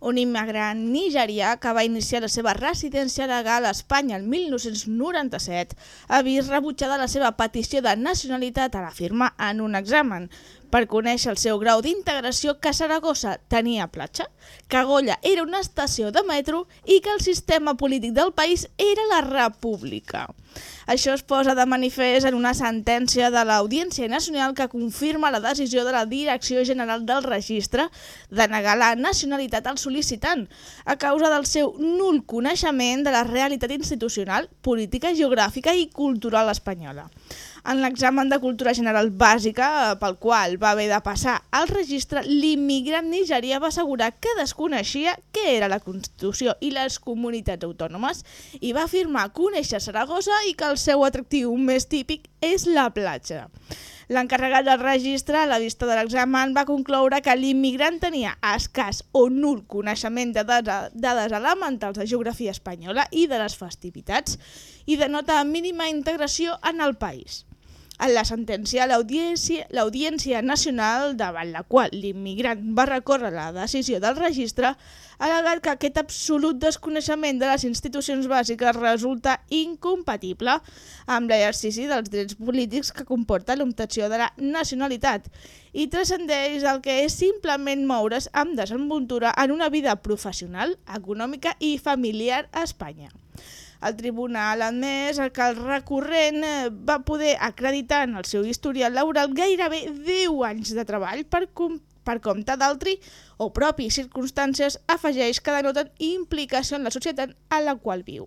Un immigrant nigerià que va iniciar la seva residència legal a Espanya el 1997 ha vist rebutjada la seva petició de nacionalitat a la firma en un examen per conèixer el seu grau d'integració que Saragossa tenia platja, que Golla era una estació de metro i que el sistema polític del país era la república. Això es posa de manifest en una sentència de l'Audiència Nacional que confirma la decisió de la Direcció General del Registre de negar la nacionalitat al sol·licitant a causa del seu nul coneixement de la realitat institucional, política, geogràfica i cultural espanyola en l'examen de cultura general bàsica eh, pel qual va haver de passar al registre, l'immigrant nigerià va assegurar que desconeixia què era la Constitució i les comunitats autònomes i va afirmar conèixer Saragossa i que el seu atractiu més típic és la platja. L'encarregat del registre, a la vista de l'examen, va concloure que l'immigrant tenia escàs o nul coneixement de dades, elementals de geografia espanyola i de les festivitats i denota mínima integració en el país. En la sentència, l'Audiència Nacional, davant la qual l'immigrant va recórrer la decisió del registre, ha alegat que aquest absolut desconeixement de les institucions bàsiques resulta incompatible amb l'exercici dels drets polítics que comporta l'obtenció de la nacionalitat i transcendeix el que és simplement moure's amb desenvoltura en una vida professional, econòmica i familiar a Espanya. El tribunal admès que el recurrent eh, va poder acreditar en el seu historial laboral gairebé 10 anys de treball per, com, per compte d'altri o propi circumstàncies afegeix que denoten implicació en la societat a la qual viu.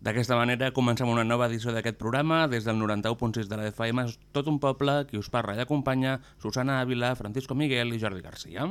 D'aquesta manera comencem una nova edició d'aquest programa des del 91.6 de la FM, tot un poble, qui us parla i acompanya, Susana Ávila, Francisco Miguel i Jordi Garcia.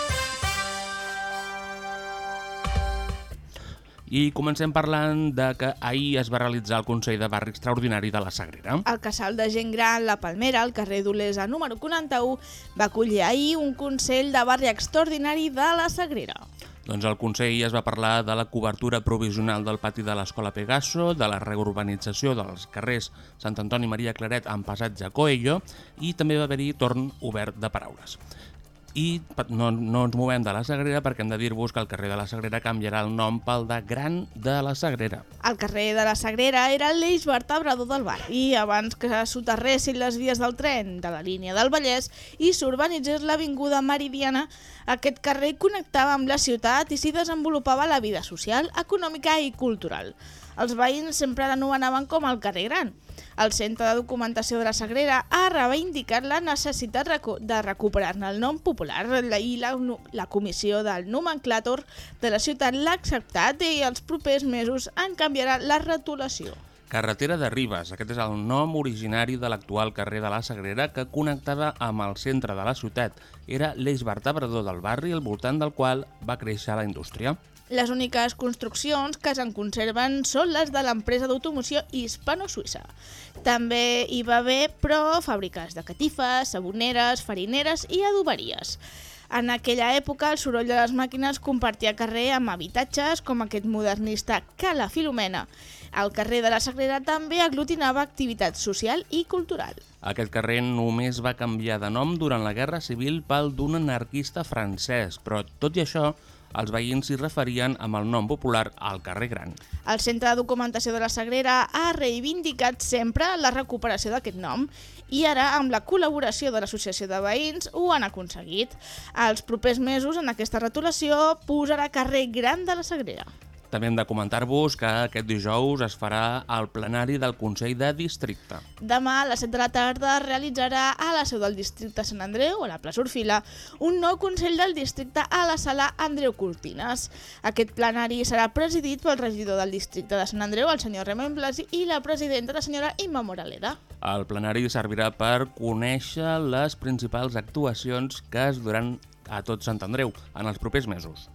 I comencem parlant de que ahir es va realitzar el Consell de Barri Extraordinari de la Sagrera. El casal de gent gran La Palmera, al carrer d'Olesa número 41, va acollir ahir un Consell de Barri Extraordinari de la Sagrera. Doncs el Consell es va parlar de la cobertura provisional del pati de l'Escola Pegaso, de la reurbanització dels carrers Sant Antoni Maria Claret amb passatge Coello i també va haver-hi torn obert de paraules i no, no ens movem de la Sagrera perquè hem de dir-vos que el carrer de la Sagrera canviarà el nom pel de Gran de la Sagrera. El carrer de la Sagrera era l'eix vertebrador del barri abans que soterressin les vies del tren de la línia del Vallès i s'urbanitzés l'avinguda Meridiana, aquest carrer connectava amb la ciutat i s'hi desenvolupava la vida social, econòmica i cultural. Els veïns sempre l'anomenaven com el carrer Gran. El Centre de Documentació de la Sagrera ha reivindicat la necessitat de recuperar-ne el nom popular i la, la Comissió del Nomenclàtor de la ciutat l'ha acceptat i els propers mesos en canviarà la retolació. Carretera de Ribes, aquest és el nom originari de l'actual carrer de la Sagrera que connectava amb el centre de la ciutat. Era l'eix vertebrador del barri al voltant del qual va créixer la indústria. Les úniques construccions que se'n conserven són les de l'empresa d'automoció hispano-suïssa. També hi va haver, però, fàbriques de catifes, saboneres, farineres i adoberies. En aquella època, el soroll de les màquines compartia carrer amb habitatges com aquest modernista Cala Filomena. El carrer de la Sagrera també aglutinava activitat social i cultural. Aquest carrer només va canviar de nom durant la Guerra Civil pel d'un anarquista francès, però tot i això, Els veïns s'hi referien amb el nom popular al carrer Gran. El Centre de Documentació de la Sagrera ha reivindicat sempre la recuperació d'aquest nom i ara, amb la col·laboració de l'Associació de Veïns, ho han aconseguit. Els propers mesos, en aquesta retolació, posarà carrer Gran de la Sagrera. També hem de comentar-vos que aquest dijous es farà el plenari del Consell de Districte. Demà, a les 7 de la tarda, es realitzarà a la seu del districte Sant Andreu, a la plaça Orfila, un nou Consell del Districte a la sala Andreu Cortines. Aquest plenari serà presidit pel regidor del districte de Sant Andreu, el senyor Raymond Blasi, i la presidenta, la senyora Imma Moraleda. El plenari servirà per conèixer les principals actuacions que es duran a tot Sant Andreu en els propers mesos.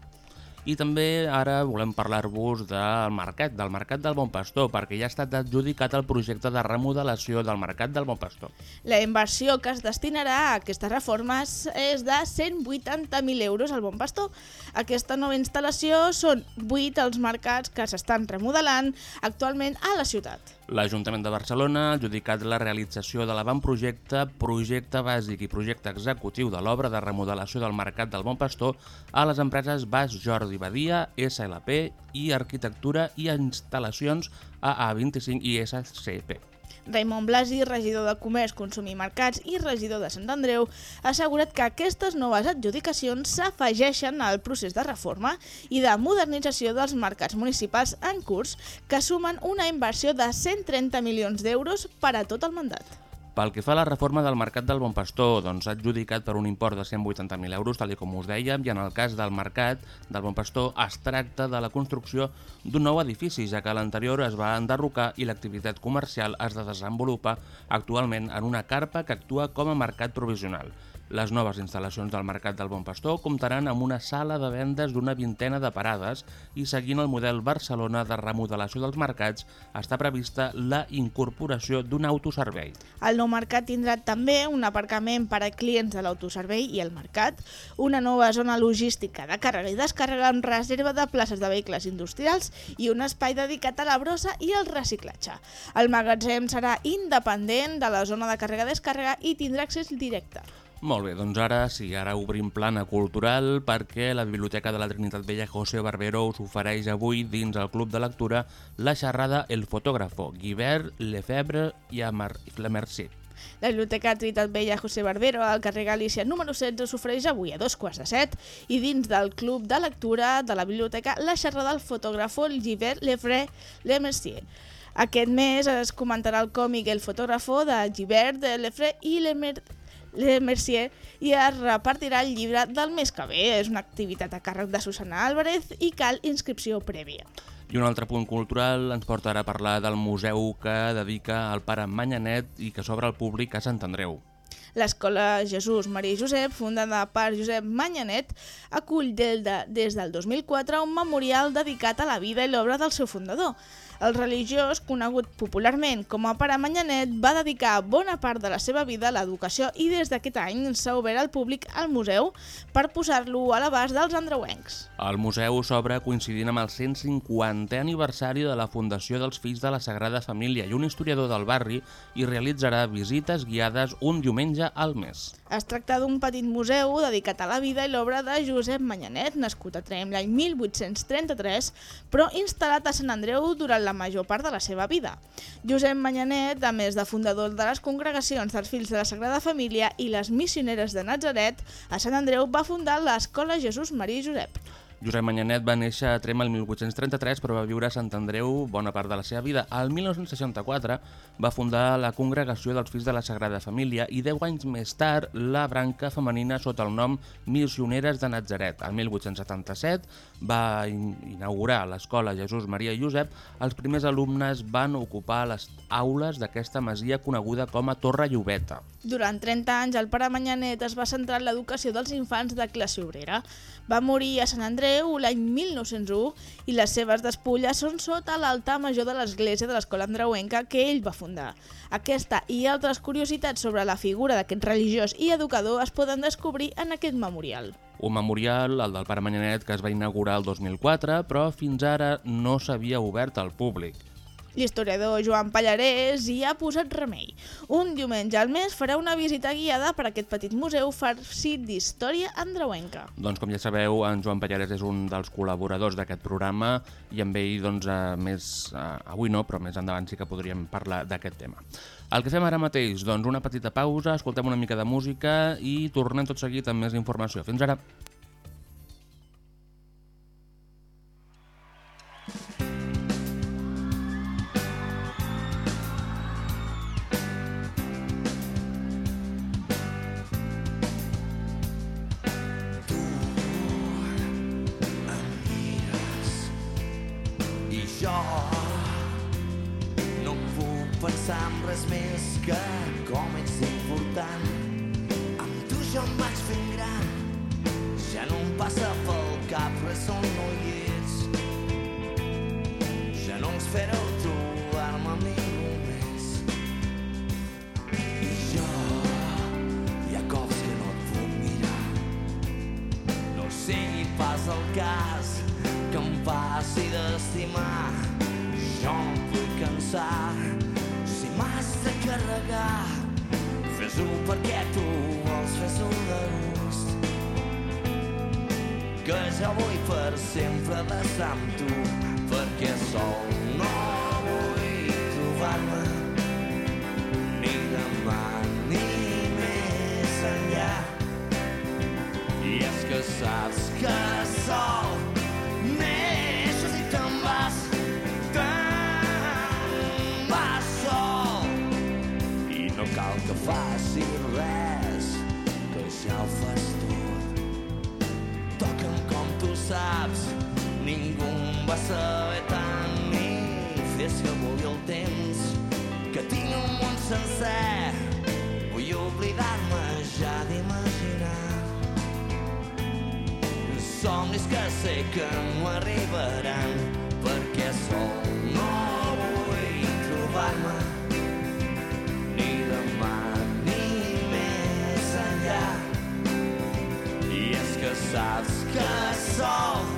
I també ara volem parlar-vos del mercat, del Mercat del Bon Pastor, perquè ja ha estat adjudicat el projecte de remodelació del Mercat del Bon Pastor. La inversió que es destinarà a aquestes reformes és de 180.000 euros al Bon Pastor. Aquesta nova instal·lació són 8 els mercats que s'estan remodelant actualment a la ciutat. L'Ajuntament de Barcelona ha adjudicat la realització de l'avantprojecte, projecte bàsic i projecte executiu de l'obra de remodelació del Mercat del Bon Pastor a les empreses Bas Jordi Badia, SLP i Arquitectura i Instal·lacions AA25 i SCP. Raimon Blasi, regidor de Comerç, Consum i Mercats i regidor de Sant Andreu, ha assegurat que aquestes noves adjudicacions s'afegeixen al procés de reforma i de modernització dels mercats municipals en curs, que sumen una inversió de 130 milions d'euros per a tot el mandat. Pel que fa a la reforma del Mercat del Bon Pastor, doncs adjudicat per un import de 180.000 euros, tal com us dèiem, i en el cas del Mercat del Bon Pastor es tracta de la construcció d'un nou edifici, ja que l'anterior es va enderrocar i l'activitat comercial es desenvolupa actualment en una carpa que actua com a mercat provisional. Les noves instal·lacions del Mercat del Bon Pastor comptaran amb una sala de vendes d'una vintena de parades i seguint el model Barcelona de remodelació dels mercats està prevista la incorporació d'un autoservei. El nou mercat tindrà també un aparcament per a clients de l'autoservei i el mercat, una nova zona logística de càrrega i descàrrega amb reserva de places de vehicles industrials i un espai dedicat a la brossa i al reciclatge. El magatzem serà independent de la zona de càrrega-descàrrega i tindrà accés directe. Molt bé, doncs ara sí, ara obrim plana cultural perquè la Biblioteca de la Trinitat Vella José Barbero us ofereix avui dins el Club de Lectura la xerrada El fotògrafo, Guibert, Lefebvre i Amar Le Mercier. La Biblioteca Trinitat Vella José Barbero al carrer Galícia número 16 s'ofereix avui a dos quarts de set i dins del Club de Lectura de la Biblioteca la xerrada del fotògrafo Givert Lefre Le Mercier. Aquest mes es comentarà el còmic El fotògrafo de Givert Lefre i Le Mercier i es repartirà el llibre del mes que ve. És una activitat a càrrec de Susana Álvarez i cal inscripció prèvia. I un altre punt cultural ens porta ara a parlar del museu que dedica al pare Manyanet i que s'obre al públic a Sant Andreu. L'Escola Jesús Maria Josep, fundada per Josep Manyanet, acull del de, des del 2004 un memorial dedicat a la vida i l'obra del seu fundador. El religiós, conegut popularment com a Pare Manyanet, va dedicar bona part de la seva vida a l'educació i des d'aquest any s'ha obert al públic al museu per posar-lo a l'abast dels andreuencs. El museu s'obre coincidint amb el 150è aniversari de la fundació dels Fills de la Sagrada Família i un historiador del barri hi realitzarà visites guiades un diumenge al mes. Es tracta d'un petit museu dedicat a la vida i l'obra de Josep Manyanet, nascut a Trem l'any 1833, però instal·lat a Sant Andreu durant la major part de la seva vida. Josep Manyanet, a més de fundador de les congregacions dels Fills de la Sagrada Família i les Missioneres de Nazaret, a Sant Andreu va fundar l'Escola Jesús Maria Josep. Josep Manyanet va néixer a Trem el 1833 però va viure a Sant Andreu bona part de la seva vida. Al 1964 va fundar la Congregació dels Fills de la Sagrada Família i 10 anys més tard la branca femenina sota el nom Missioneres de Nazaret. El 1877 va inaugurar l'escola Jesús Maria i Josep. Els primers alumnes van ocupar les aules d'aquesta masia coneguda com a Torre Llobeta. Durant 30 anys, el pare Manyanet es va centrar en l'educació dels infants de classe obrera. Va morir a Sant Andreu l'any 1901 i les seves despulles són sota l'altar major de l'església de l'escola andreuenca que ell va fundar. Aquesta i altres curiositats sobre la figura d'aquest religiós i educador es poden descobrir en aquest memorial. Un memorial, el del pare Manyanet, que es va inaugurar el 2004, però fins ara no s'havia obert al públic. L'historiador Joan Pallarès hi ha posat remei. Un diumenge al mes farà una visita guiada per aquest petit museu farcit d'història andreuenca. Doncs com ja sabeu, en Joan Pallarès és un dels col·laboradors d'aquest programa i amb ell, doncs, eh, més, eh, avui no, però més endavant sí que podríem parlar d'aquest tema. El que fem ara mateix, doncs una petita pausa, escoltem una mica de música i tornem tot seguit amb més informació. Fins ara. Pensar en res més que com ets important. Amb tu jo em vaig fent gran, ja no em passa pel cap res on no hi ets. Ja no espero trobar-me amb ningú més. I jo hi ha cops que no et puc mirar. No sigui pas el cas que em passi d'estimar. Jo em vull cansar de carregar. Fes-ho perquè tu vols, fes-ho de gust. Que jo vull per sempre d'estar amb tu, perquè sol no vull trobar-me ni demà ni més enllà. I és que saps que sol que facis res, que ja ho fas tot. Toca'm com tu saps, ningú em va saber tant ni fes que vulgui el temps, que tinc un món sencer. Vull oblidar-me ja d'imaginar somnis que sé que no arribaran perquè sol no vull trobar-me enllà i és que saps que sol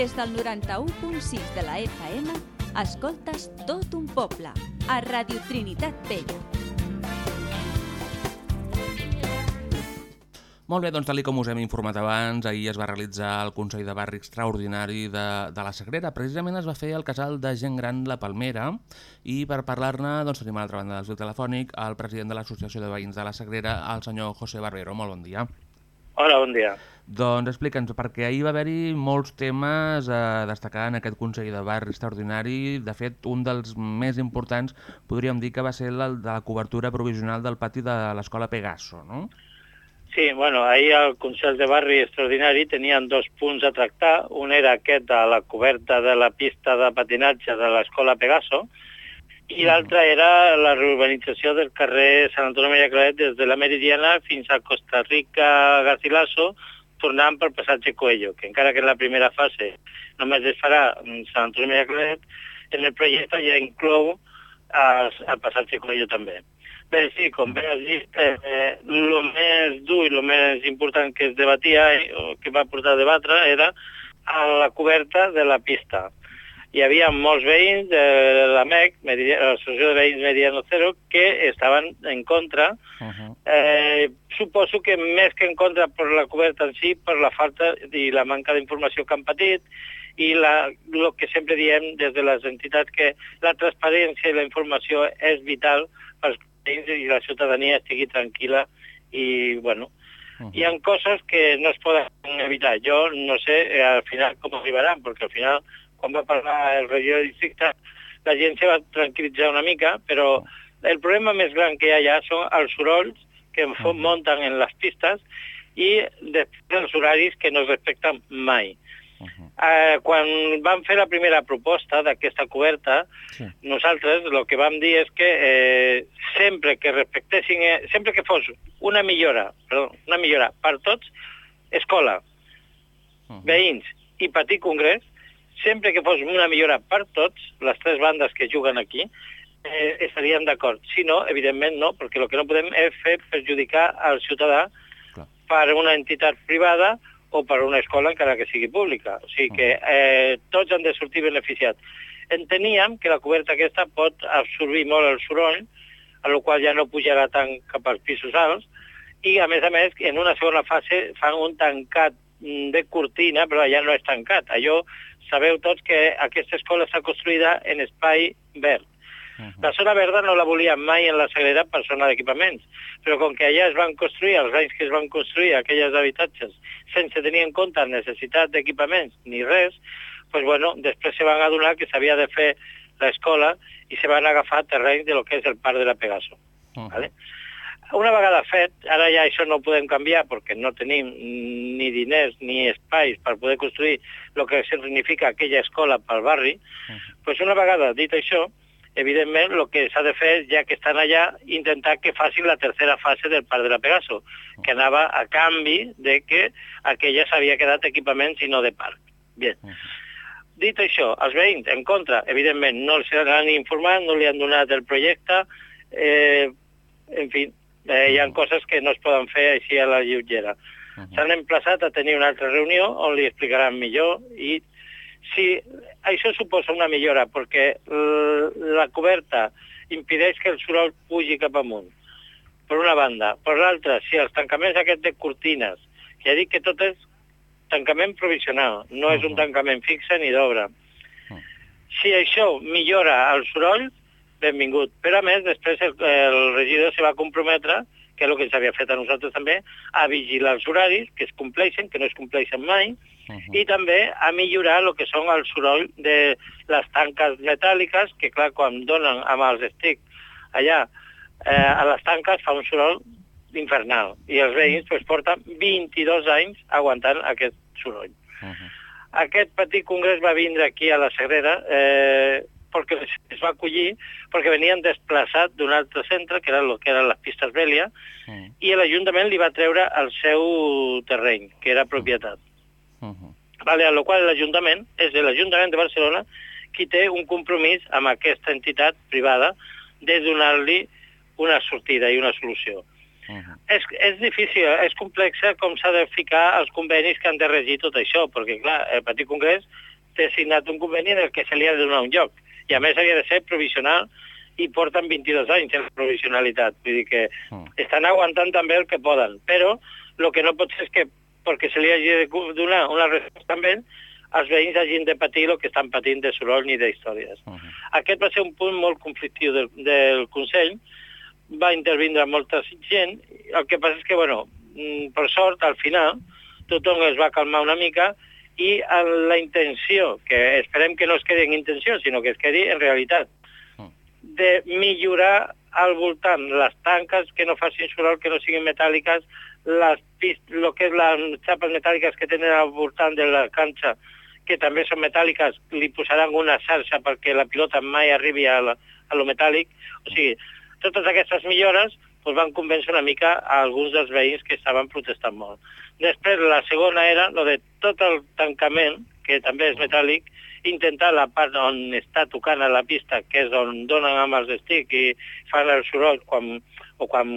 Des del 91.6 de la FM, escoltes tot un poble, a Radio Trinitat Vella. Molt bé, doncs tal com us hem informat abans, ahir es va realitzar el Consell de Barri Extraordinari de, de la Sagrera. Precisament es va fer el casal de gent gran La Palmera i per parlar-ne doncs, tenim a l'altra banda del telefònic el president de l'Associació de Veïns de la Sagrera, el senyor José Barbero. Molt bon dia. Hola, bon dia. Doncs explica'ns, perquè ahir va haver-hi molts temes a destacar en aquest Consell de Barri Extraordinari. De fet, un dels més importants podríem dir que va ser el de la cobertura provisional del pati de l'Escola Pegaso, no? Sí, bueno, ahir al Consell de Barri Extraordinari tenien dos punts a tractar. Un era aquest de la coberta de la pista de patinatge de l'Escola Pegaso i l'altre era la reurbanització del carrer Sant Antoni Maria Claret des de la Meridiana fins a Costa Rica Garcilaso, tornant pel passatge Coello, que encara que en la primera fase només es farà Sant Antoni Maria Claret, en el projecte ja inclou el, el passatge Coello també. Bé, sí, com bé has dit, eh, el més dur i el més important que es debatia, eh, o que va portar a debatre, era a la coberta de la pista. Hi havia molts veïns de la MEC, l'Associació de Veïns Mediano Cero, que estaven en contra. Uh -huh. eh, suposo que més que en contra per la coberta en si, per la falta i la manca d'informació que han patit, i el que sempre diem des de les entitats que la transparència i la informació és vital pels i la ciutadania estigui tranquil·la i, bueno, uh -huh. hi ha coses que no es poden evitar. Jo no sé eh, al final com arribaran, perquè al final, quan va parlar el regidor de districte, la gent se va tranquil·litzar una mica, però el problema més gran que hi ha allà són els sorolls que uh -huh. munten en les pistes i després els horaris que no es respecten mai. Uh -huh. eh, quan vam fer la primera proposta d'aquesta coberta, sí. nosaltres el que vam dir és que eh, sempre que respectessin, eh, sempre que fos una millora, perdó, una millora per tots, escola, uh -huh. veïns i petit congrés, sempre que fos una millora per tots, les tres bandes que juguen aquí, eh, estaríem d'acord. Si no, evidentment no, perquè el que no podem és fer perjudicar al ciutadà Clar. per una entitat privada o per una escola encara que sigui pública. O sigui que eh, tots han de sortir beneficiats. Enteníem que la coberta aquesta pot absorbir molt el soroll, a la qual ja no pujarà tant cap als pisos alts, i a més a més en una segona fase fan un tancat mm, de cortina, però ja no és tancat. Allò sabeu tots que aquesta escola està construïda en espai verd. Uh -huh. La zona verda no la volien mai en la Sagrera per zona d'equipaments, però com que allà es van construir, els anys que es van construir aquelles habitatges, sense tenir en compte necessitat d'equipaments ni res, doncs, bueno, després se van adonar que s'havia de fer l'escola i se van agafar terreny de lo que és el parc de la Pegaso. Uh -huh. vale? Una vegada fet, ara ja això no ho podem canviar perquè no tenim ni diners ni espais per poder construir el que significa aquella escola pel barri, uh -huh. pues una vegada dit això, evidentment el que s'ha de fer, ja que estan allà, intentar que facin la tercera fase del Parc de la Pegaso, que anava a canvi de que aquella s'havia quedat equipaments i no de parc. Bien. Uh -huh. Dit això, els veïns, en contra, evidentment, no els han informat, no li han donat el projecte, eh, en fi, eh, hi ha coses que no es poden fer així a la lleugera. Uh -huh. S'han emplaçat a tenir una altra reunió on li explicaran millor i si això suposa una millora perquè la coberta impedeix que el soroll pugi cap amunt, per una banda. Per l'altra, si els tancaments aquests de cortines, que ja dic que tot és tancament provisional, no uh -huh. és un tancament fixe ni d'obra. Uh -huh. Si això millora el soroll, benvingut. Però a més, després el, el regidor se va comprometre que és el que ens havia fet a nosaltres també, a vigilar els horaris, que es compleixen, que no es compleixen mai, uh -huh. i també a millorar el que són el soroll de les tanques metàl·liques, que clar, quan donen amb els estics allà eh, a les tanques fa un soroll infernal, i els veïns pues, porten 22 anys aguantant aquest soroll. Uh -huh. Aquest petit congrés va vindre aquí a la Sagrera, eh, perquè es va acollir perquè venien desplaçats d'un altre centre, que era el que eren les pistes Bèlia, mm. i l'Ajuntament li va treure el seu terreny, que era propietat. Mm -hmm. vale, a lo qual l'Ajuntament és l'Ajuntament de Barcelona qui té un compromís amb aquesta entitat privada de donar-li una sortida i una solució. Uh -huh. és, és difícil, és complexa com s'ha de ficar els convenis que han de regir tot això, perquè, clar, el Petit Congrés té signat un conveni en el que se li ha de donar un lloc. I a més havia de ser provisional i porten 22 anys en provisionalitat. Vull dir que Mm. estan aguantant també el que poden. Però el que no pot ser és que perquè se li hagi de donar una resposta amb ell, els veïns hagin de patir el que estan patint de soroll ni d'històries. Uh -huh. Aquest va ser un punt molt conflictiu del, del Consell, va intervindre molta gent, el que passa és que, bueno, mm, per sort, al final, tothom es va calmar una mica i en la intenció, que esperem que no es quedi en intenció, sinó que es quedi en realitat, de millorar al voltant les tanques que no facin soroll, que no siguin metàl·liques, les pist lo que és les xapes metàl·liques que tenen al voltant de la canxa, que també són metàl·liques, li posaran una xarxa perquè la pilota mai arribi a, la, a lo metàl·lic. O sigui, totes aquestes millores doncs, van convèncer una mica a alguns dels veïns que estaven protestant molt. Després, la segona era lo de tot el tancament, que també és metàl·lic, intentar la part on està tocant a la pista, que és on donen amb els estic i fan el soroll quan, o quan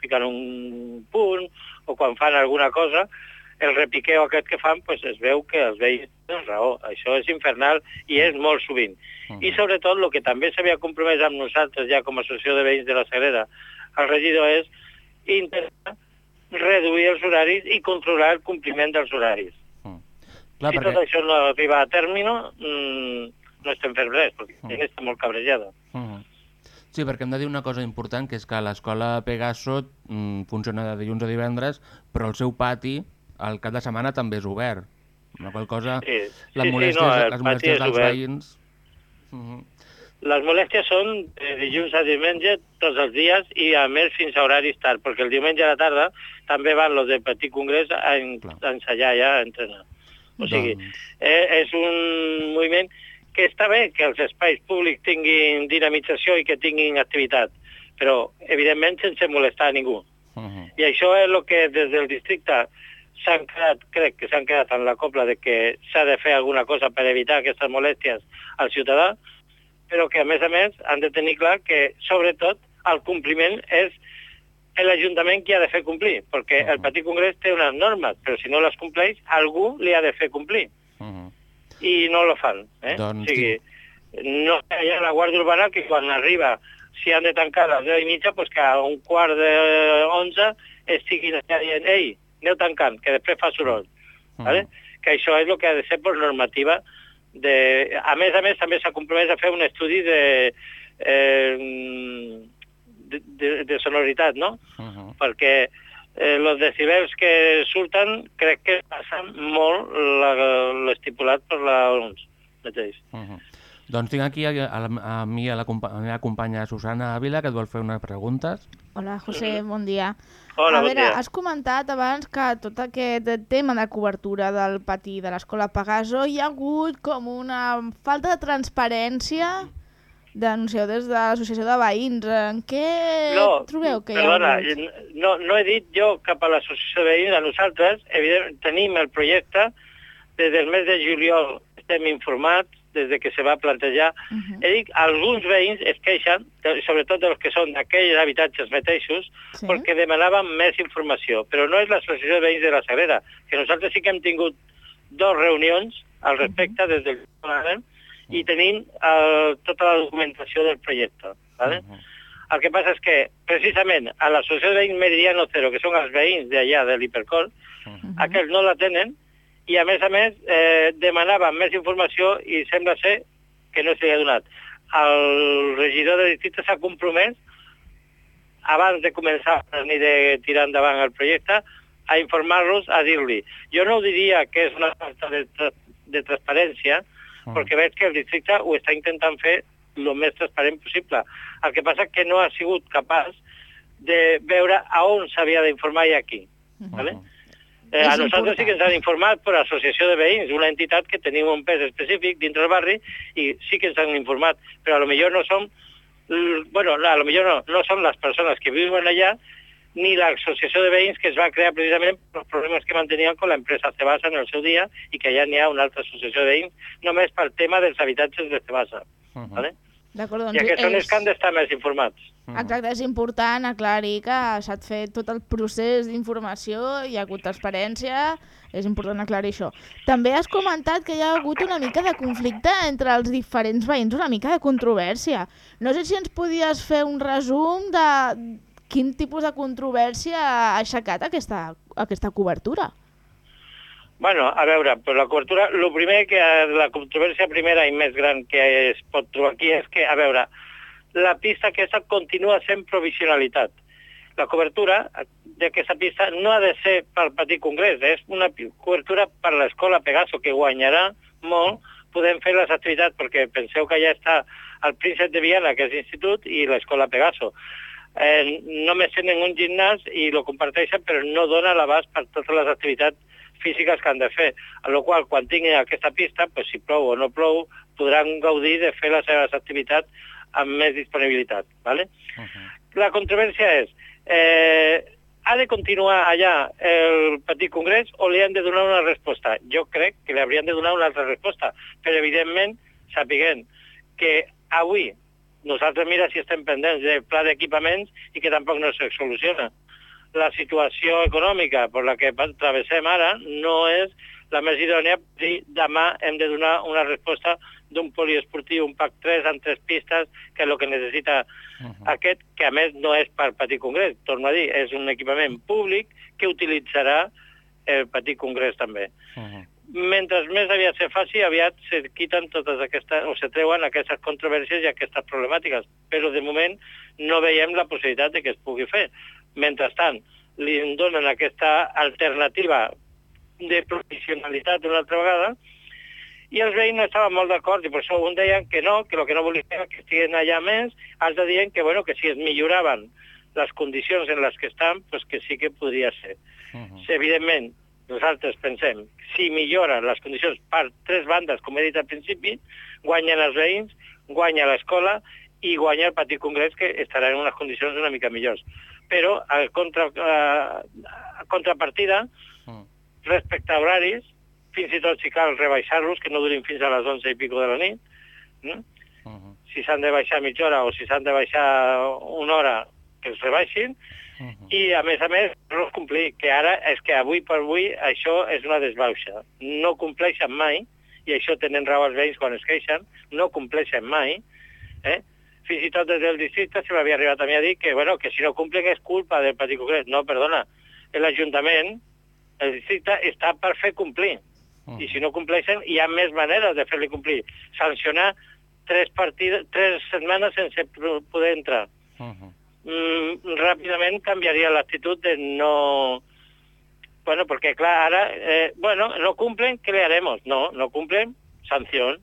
fiquen un punt o quan fan alguna cosa, el repiqueu aquest que fan, pues es veu que els veïns tenen raó. Això és infernal i és molt sovint. I sobretot el que també s'havia compromès amb nosaltres ja com a associació de veïns de la Sagrera, el regidor és intentar reduir els horaris i controlar el compliment dels horaris. Clar, si perquè... tot això no arriba a tèrmino, mmm, no estem fent res, perquè gent està molt cabrejada. -huh. Sí, perquè hem de dir una cosa important, que és que l'escola Pegaso mm, funciona de dilluns a divendres, però el seu pati el cap de setmana també és obert. La qual cosa, Sí, les sí, molèsties, no, les molèsties dels obert. veïns... Uh -huh. Les molèsties són de dilluns a diumenge tots els dies i a més fins a horaris tard, perquè el diumenge a la tarda també van los del Petit Congrés a, en, a ensaiar ja, a entrenar. O sigui, Doncs- eh, és un moviment que està bé que els espais públics tinguin dinamització i que tinguin activitat, però evidentment sense molestar a ningú. Uh -huh. I això és el que des del districte s'han quedat, crec que s'han quedat en la copla de que s'ha de fer alguna cosa per evitar aquestes molèsties al ciutadà, però que a més a més han de tenir clar que sobretot el compliment és l'Ajuntament qui ha de fer complir, perquè el Petit Congrés té unes normes, però si no les compleix, algú li ha de fer complir. Uh -huh. I no lo fan. Eh? Doncs o sigui, no hi ha la Guàrdia Urbana que quan arriba, si han de tancar a les 10 i mitja, pues que a un quart de 11 estiguin allà dient, ei, aneu tancant, que després fa soroll. Uh -huh. ¿vale? Que això és el que ha de ser per normativa. De... A més a més, també s'ha compromès a fer un estudi de, eh, de, de, de sonoritat, no? Uh -huh. Perquè eh, los decibels que surten crec que passen molt la- l'estipulat per la OMS mateix. Uh -huh. Doncs tinc aquí a, a, a mi a la, compa a la meva companya Susana Ávila, que et vol fer unes preguntes. Hola, José, bon dia. Hola, a veure, dia. has comentat abans que tot aquest tema de cobertura del pati de l'escola Pegaso hi ha hagut com una falta de transparència denuncieu des de l'associació de veïns. En què No, trobeu que perdona, hi ha hagut? no, no he dit jo cap a l'associació de veïns, a nosaltres, evidentment, tenim el projecte, des del mes de juliol estem informats, des de que se va plantejar. Uh -huh. He dit, alguns veïns es queixen, sobretot dels que són d'aquells habitatges mateixos, Sí. perquè demanaven més informació, però no és l'associació de veïns de la Sagrera, que nosaltres sí que hem tingut dos reunions al respecte des del Parlament i tenim eh, tota la documentació del projecte. ¿vale? El que passa és que, precisament, a l'associació de veïns Meridiano Cero, que són els veïns d'allà, de l'Hipercor, aquells no la tenen, i a més a més eh, demanaven més informació i sembla ser que no s'hi ha donat. El regidor de districte s'ha compromès, abans de començar ni de tirar endavant el projecte, a informar-los, a dir-li. Jo no diria que és una falta de, tra de transparència, Mm. perquè veig que el districte ho està intentant fer el més transparent possible. El que passa que no ha sigut capaç de veure a on s'havia d'informar i a qui. ¿vale? Eh, a nosaltres sí que ens important. han informat per associació de veïns, una entitat que tenim un pes específic dintre del barri i sí que ens han informat, però a lo millor no som, bueno, a lo millor no, no són les persones que viuen allà ni l'associació de veïns que es va crear precisament per els problemes que mantenien amb l'empresa Cebasa en el seu dia i que ja n'hi ha una altra associació de veïns només pel tema dels habitatges de Cebasa. Uh -huh. ¿vale? D'acord, doncs I aquests són els que han d'estar més informats. Exacte, és important aclarir que s'ha fet tot el procés d'informació, hi ha hagut transparència, és important aclarir això. També has comentat que hi ha hagut una mica de conflicte entre els diferents veïns, una mica de controvèrsia. No sé si ens podies fer un resum de quin tipus de controvèrsia ha aixecat aquesta, aquesta cobertura. Bueno, a veure, per la cobertura, el primer que la controvèrsia primera i més gran que es pot trobar aquí és que, a veure, la pista aquesta continua sent provisionalitat. La cobertura d'aquesta pista no ha de ser pel Petit Congrés, és una cobertura per l'escola Pegaso, que guanyarà molt, podem fer les activitats, perquè penseu que ja està el Príncep de Viana, que és institut, i l'escola Pegaso. Eh, només tenen un gimnàs i lo comparteixen, però no dona l'abast per totes les activitats físiques que han de fer. A lo qual, quan tinguin aquesta pista, pues, si plou o no plou, podran gaudir de fer les seves activitats amb més disponibilitat. ¿vale? Uh -huh. La controvèrsia és, eh, ha de continuar allà el petit congrés o li han de donar una resposta? Jo crec que li haurien de donar una altra resposta, però evidentment sapiguent que avui nosaltres mira si estem pendents del pla d'equipaments i que tampoc no se soluciona. La situació econòmica per la que travessem ara no és la més idònia si demà hem de donar una resposta d'un poliesportiu, un PAC 3 amb tres pistes, que és el que necessita uh -huh. aquest, que a més no és per Petit Congrés, torno a dir, és un equipament públic que utilitzarà el Petit Congrés també. Uh -huh. Mentre més aviat se faci, aviat se quiten totes aquestes, o se treuen aquestes controvèrsies i aquestes problemàtiques, però de moment no veiem la possibilitat de que es pugui fer. Mentrestant, li donen aquesta alternativa de professionalitat una altra vegada, i els veïns no estaven molt d'acord, i per això un deien que no, que el que no volien era que estiguin allà més, altres deien que, bueno, que si es milloraven les condicions en les que estan, pues que sí que podria ser. Uh -huh. si, evidentment, nosaltres pensem, si milloren les condicions per tres bandes, com he dit al principi, guanyen els veïns, guanya l'escola i guanya el petit congrés, que estarà en unes condicions una mica millors. Però, a, contra, a, a contrapartida, Mm. respecte a horaris, fins i tot si cal rebaixar-los, que no durin fins a les 11 i pico de la nit, no? Uh -huh. si s'han de baixar mitja hora o si s'han de baixar una hora, que els rebaixin, Uh -huh. i a més a més no es complir, que ara és que avui per avui això és una desbauxa. No compleixen mai, i això tenen raó els veïns quan es queixen, no compleixen mai, eh? Fins i tot des del districte se m'havia arribat a mi a dir que, bueno, que si no complen és culpa del Petit Congrés. No, perdona, l'Ajuntament, el districte, està per fer complir. -huh. I si no compleixen, hi ha més maneres de fer-li complir. Sancionar tres, partides, tres setmanes sense poder entrar. Uh -huh. Mm, ràpidament canviaria l'actitud de no... Bueno, perquè clar, ara, eh, bueno, no cumplen, ¿qué le haremos? No, no cumplen, sanción.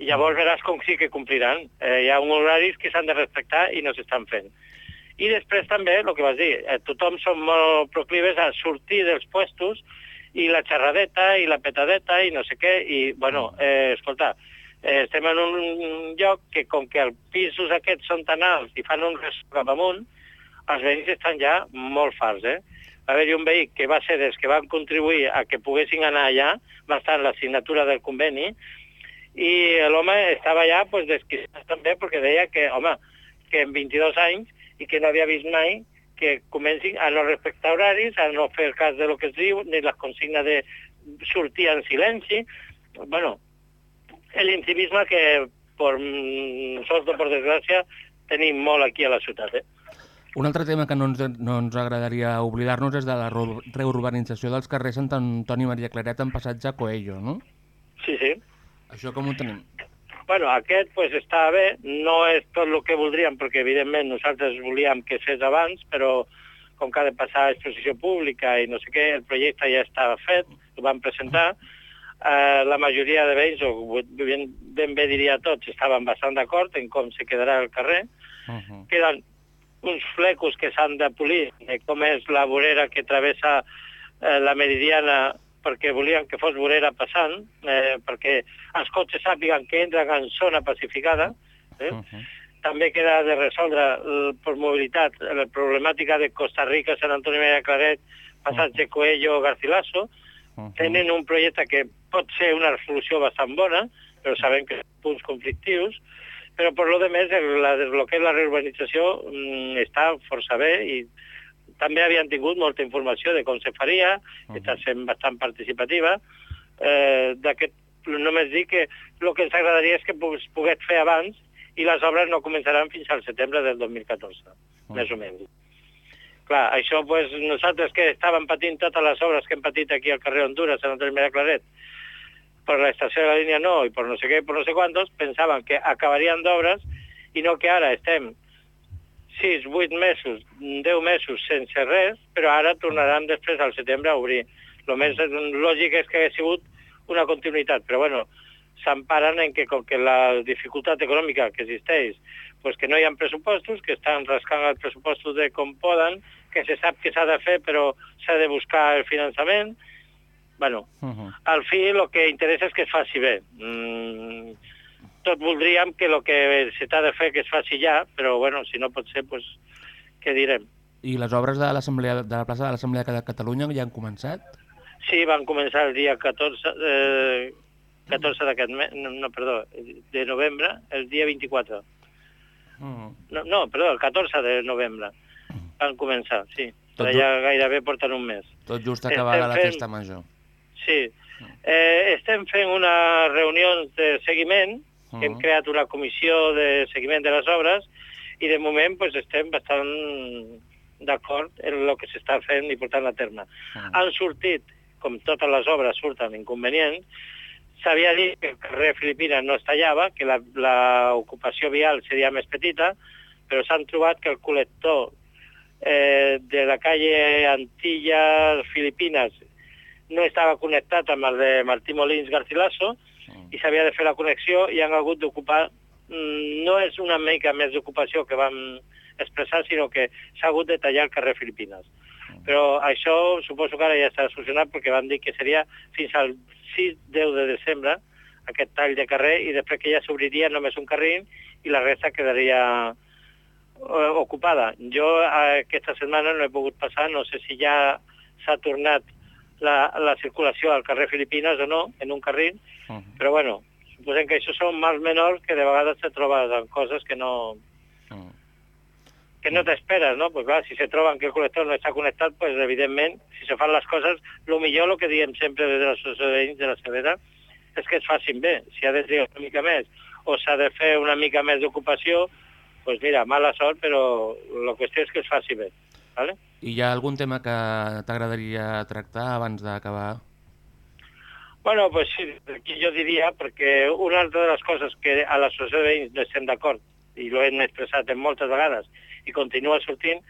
I llavors veràs com sí que compliran. Eh, hi ha uns horaris que s'han de respectar i no s'estan fent. I després també, el que vas dir, eh, tothom som molt proclives a sortir dels puestos i la xerradeta i la petadeta i no sé què, i, bueno, eh, escolta, eh, estem en un lloc que com que els pisos aquests són tan alts i fan un res cap amunt, els veïns estan ja molt farts, eh? Va haver-hi un veí que va ser dels que van contribuir a que poguessin anar allà, va estar en la signatura del conveni, i l'home estava allà pues, desquiciat també perquè deia que, home, que en 22 anys i que no havia vist mai que comencin a no respectar horaris, a no fer cas de lo que es diu, ni les consignes de sortir en silenci. Bueno, l'incivisme que, per sort o per desgràcia, tenim molt aquí a la ciutat. Eh? Un altre tema que no ens, no ens agradaria oblidar-nos és de la reurbanització dels carrers Sant Antoni Maria Claret en passatge a Coello, no? Sí, sí. Això com ho tenim? Bueno, aquest pues, està bé, no és tot el que voldríem, perquè evidentment nosaltres volíem que fes abans, però com que ha de passar a exposició pública i no sé què, el projecte ja estava fet, ho vam presentar, eh, la majoria de veïns, o ben, ben bé diria tots, estaven bastant d'acord en com se quedarà el carrer. Uh -huh. Queden uns flecos que s'han de polir, de com és la vorera que travessa eh, la Meridiana perquè volien que fos vorera passant, eh, perquè els cotxes sàpiguen que entren en zona pacificada. Eh? Uh -huh. També queda de resoldre eh, per mobilitat la problemàtica de Costa Rica, Sant Antoni Maria Claret, passatge Coello, Garcilaso. Uh -huh. Tenen un projecte que pot ser una resolució bastant bona, però sabem que són punts conflictius, però per lo de més, el, la, el que és la reurbanització mm, està força bé i també havien tingut molta informació de com se faria, uh -huh. està sent bastant participativa. Eh, D'aquest només dir que el que ens agradaria és que pogués fer abans i les obres no començaran fins al setembre del 2014, uh -huh. més o menys. Clar, això, pues, nosaltres que estàvem patint totes les obres que hem patit aquí al carrer Honduras, a Antoni Maria Claret, per la estació de la línia 9 i per no sé què, per no sé quantos, pensaven que acabarien d'obres i no que ara estem 6, 8 mesos, 10 mesos sense res, però ara tornaran després al setembre a obrir. El més lògic és que hagués sigut una continuïtat, però bueno, s'emparen en que com que la dificultat econòmica que existeix, pues que no hi ha pressupostos, que estan rascant els pressupostos de com poden, que se sap que s'ha de fer però s'ha de buscar el finançament, bueno, uh -huh. al fi el que interessa és que es faci bé. Mm, tot voldríem que el que se t'ha de fer que es faci ja, però bueno, si no pot ser, pues, què direm? I les obres de l'Assemblea de la plaça de l'Assemblea de Catalunya ja han començat? Sí, van començar el dia 14, eh, 14 d'aquest mes, no, no, perdó, de novembre, el dia 24. Uh -huh. no, no, perdó, el 14 de novembre van començar, sí. Tot Però ja gairebé porten un mes. Tot just acabada la festa major. Sí. Eh, estem fent una reunió de seguiment, uh -huh. hem creat una comissió de seguiment de les obres i de moment pues, estem bastant d'acord en el que s'està fent i portant a terme. Uh -huh. Han sortit, com totes les obres surten inconvenients, s'havia dit que el carrer Filipina no es tallava, que l'ocupació vial seria més petita, però s'han trobat que el col·lector eh, de la calle Antillas Filipinas no estava connectat amb el de Martí Molins Garcilaso i s'havia de fer la connexió i han hagut d'ocupar mm, no és una mica més d'ocupació que vam expressar, sinó que s'ha hagut de tallar el carrer Filipines. Però això suposo que ara ja està solucionat perquè van dir que seria fins al 6-10 de desembre aquest tall de carrer i després que ja s'obriria només un carril i la resta quedaria eh, ocupada. Jo eh, aquesta setmana no he pogut passar, no sé si ja s'ha tornat la, la circulació al carrer Filipines o no, en un carril, uh -huh. però bueno, suposem que això són mals menors que de vegades te trobes en coses que no uh -huh. que no t'esperes, no? Pues clar, si se troben que el col·lector no està connectat, pues evidentment, si se fan les coses, el millor, el que diem sempre des de l'associació de la Cedera, és que es facin bé. Si ha de trigar una mica més o s'ha de fer una mica més d'ocupació, pues mira, mala sort, però la qüestió és que es faci bé. Vale? I hi ha algun tema que t'agradaria tractar abans d'acabar? Bueno, pues sí, aquí jo diria, perquè una altra de les coses que a l'associació de veïns no estem d'acord, i l'ho hem expressat en moltes vegades, i continua sortint,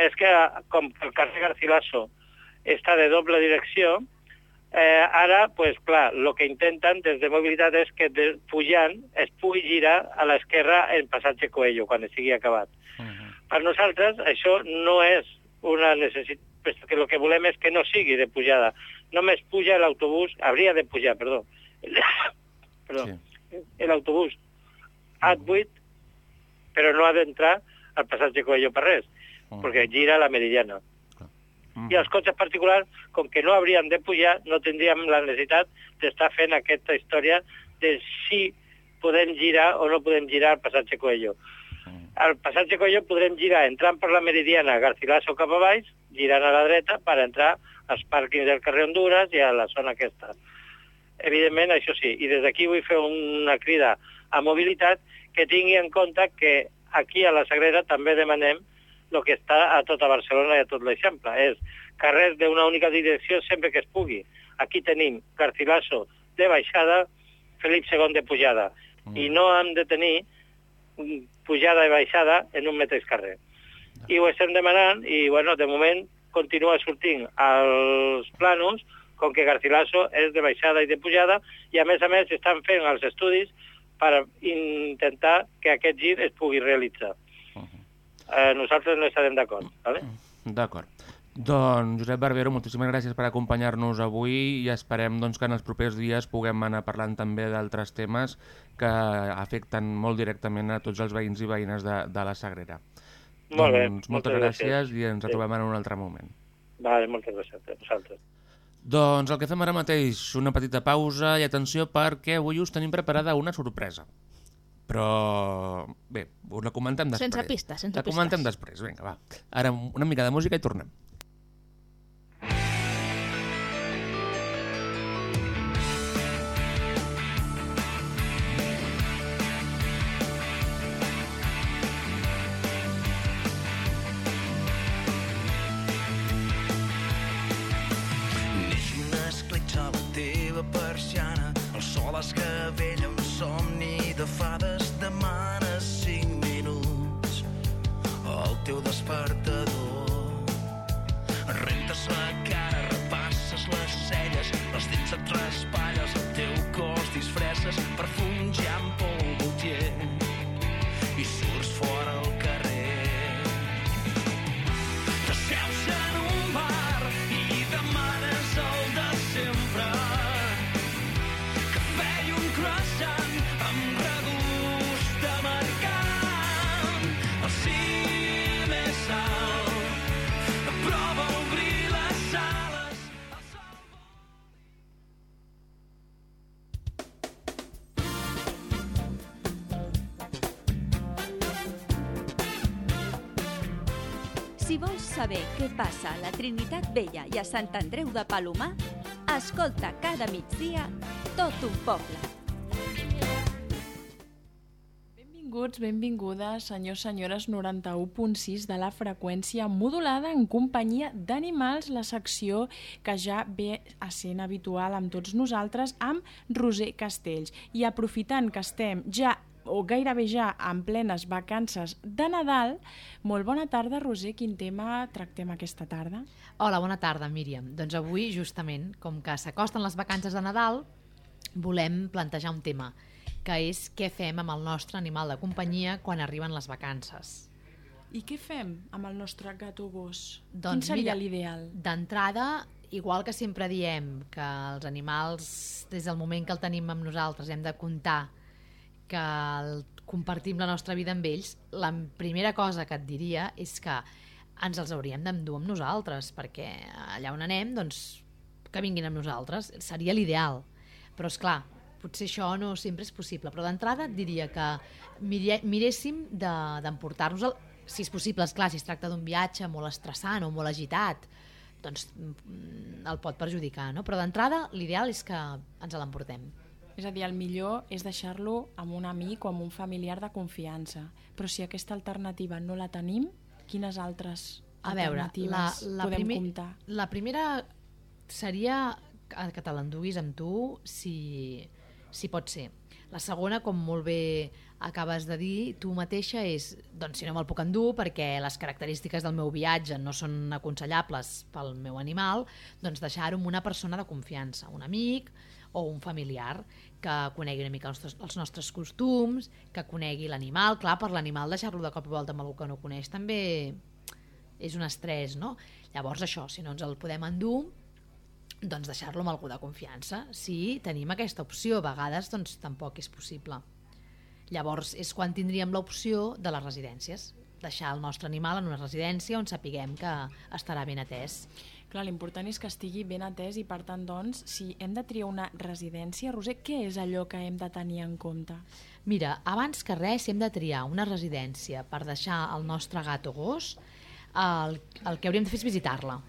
és que com el carrer Garcilaso està de doble direcció, eh, ara, pues, clar, el que intenten des de mobilitat és que de, pujant es pugui girar a l'esquerra en passatge Coello, quan estigui acabat. Uh -huh. Per nosaltres això no és una necessitat, perquè el que volem és que no sigui de pujada. Només puja l'autobús, hauria de pujar, perdó, perdó, sí. l'autobús A8, però no ha d'entrar al passatge Coello per res, uh -huh. perquè gira la meridiana. Uh -huh. I els cotxes particulars, com que no haurien de pujar, no tindríem la necessitat d'estar fent aquesta història de si podem girar o no podem girar al passatge Coello. Al passatge Coello podrem girar entrant per la Meridiana Garcilaso cap a baix, girant a la dreta per entrar als pàrquings del carrer Honduras i a la zona aquesta. Evidentment, això sí, i des d'aquí vull fer una crida a mobilitat que tingui en compte que aquí a la Sagrera també demanem el que està a tota Barcelona i a tot l'eixample, és carrers d'una única direcció sempre que es pugui. Aquí tenim Garcilaso de baixada, Felip II de pujada, mm. i no hem de tenir pujada i baixada en un mateix carrer. I ho estem demanant i, bueno, de moment continua sortint als planos com que Garcilaso és de baixada i de pujada i, a més a més, estan fent els estudis per intentar que aquest gir es pugui realitzar. Uh -huh. eh, nosaltres no estarem d'acord. ¿vale? D'acord. Doncs, Josep Barbero, moltíssimes gràcies per acompanyar-nos avui i esperem doncs, que en els propers dies puguem anar parlant també d'altres temes que afecten molt directament a tots els veïns i veïnes de, de la Sagrera. Molt bé. Doncs, moltes, moltes gràcies, gràcies i ens sí. trobem en un altre moment. Vale, moltes gràcies a vosaltres. Doncs el que fem ara mateix, una petita pausa i atenció perquè avui us tenim preparada una sorpresa. però bé, us la comentem després. Sense pistes, sense La comentem pistes. després, vinga, va. Ara una mica de música i tornem. El saber què passa a la Trinitat Vella i a Sant Andreu de Palomar, escolta cada migdia tot un poble. Benvinguts, benvingudes, senyors, senyores, 91.6 de la freqüència modulada en companyia d'animals, la secció que ja ve a sent habitual amb tots nosaltres, amb Roser Castells. I aprofitant que estem ja o gairebé ja en plenes vacances de Nadal, molt bona tarda, Roser. Quin tema tractem aquesta tarda? Hola, bona tarda, Míriam. Doncs avui, justament, com que s'acosten les vacances de Nadal, volem plantejar un tema, que és què fem amb el nostre animal de companyia quan arriben les vacances. I què fem amb el nostre gat o gos? Doncs Quin seria l'ideal? D'entrada, igual que sempre diem que els animals, des del moment que el tenim amb nosaltres, hem de comptar que el, compartim la nostra vida amb ells, la primera cosa que et diria és que ens els hauríem d'endur amb nosaltres, perquè allà on anem, doncs, que vinguin amb nosaltres. Seria l'ideal. Però, és clar, potser això no sempre és possible. Però d'entrada et diria que miréssim de- d'emportar-nos, el si és possible, és clar, si es tracta d'un viatge molt estressant o molt agitat, doncs mm, el pot perjudicar, no? Però d'entrada l'ideal és que ens l'emportem. És a dir, el millor és deixar-lo amb un amic o amb un familiar de confiança. Però si aquesta alternativa no la tenim, quines altres A veure, la, alternatives la, podem primer, comptar? la primera seria que que te l'enduguis amb tu si, si pot ser. La segona, com molt bé acabes de dir, tu mateixa és, doncs si no me'l puc endur perquè les característiques del meu viatge no són aconsellables pel meu animal, doncs deixar-ho amb una persona de confiança, un amic o un familiar que conegui una mica els nostres, els nostres costums, que conegui l'animal. Clar, per l'animal deixar-lo de cop i volta amb algú que no coneix també és un estrès, no? Llavors això, si no ens el podem endur, doncs deixar-lo amb algú de confiança. Si tenim aquesta opció, a vegades doncs tampoc és possible. Llavors és quan tindríem l'opció de les residències, deixar el nostre animal en una residència on sapiguem que estarà ben atès. Clar, l'important és que estigui ben atès i, per tant, doncs, si hem de triar una residència, Roser, què és allò que hem de tenir en compte? Mira, abans que res, si hem de triar una residència per deixar el nostre gat o gos, el, el que hauríem de fer és visitar-la.